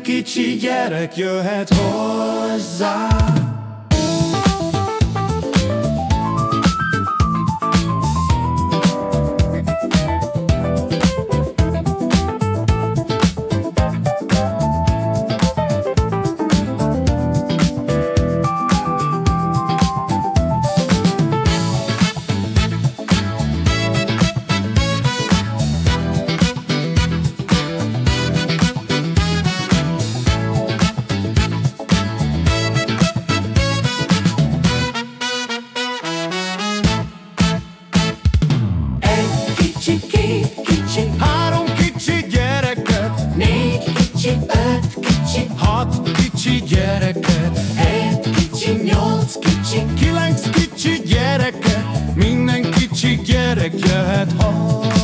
kicsi gyerek jöhet hozzá gyereket hét kicsi, nyolc kicsi, Kilenc kicsi gyereket Minden kicsi gyerek jöhet hozzá